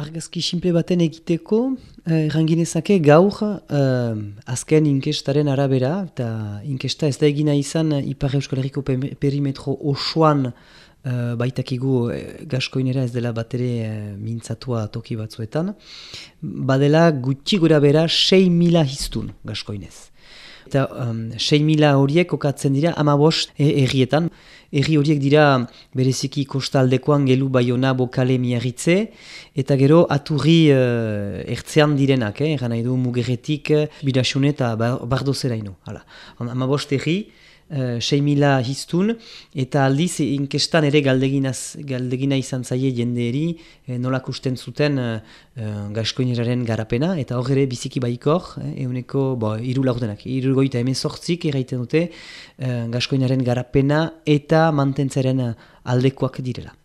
argazki simple baten egiteko, eh, erranginezake gaur eh, azken inkestaren arabera, eta inkesta ez da egina izan Ipar Euskal Herriko perimetro osoan eh, baitakigu eh, gaskoinera ez dela batere eh, mintzatua toki batzuetan, badela gutxi gura bera 6 mila hiztun gaskoinez. Eta um, 6 mila horiek okatzen dira amabost errietan. Erri horiek dira bereziki kostaldekoan gelu baiona bokale miarritze. Eta gero aturri uh, ertzean direnak, eh? eran nahi du mugeretik, bidasune eta bardozera ino. Amabost erri. Uh, mila hiztun, eta aldiz inkestan ere galdeginaz, galdegina izan zaie jendeeri eh, nolak usten zuten uh, uh, garapena, eta hor ere biziki baikor, eh, euneko bo, iru lagutenak, iru goita hemen sortzik erraiten dute uh, gaskoinaren garapena eta mantentzaren aldekoak direla.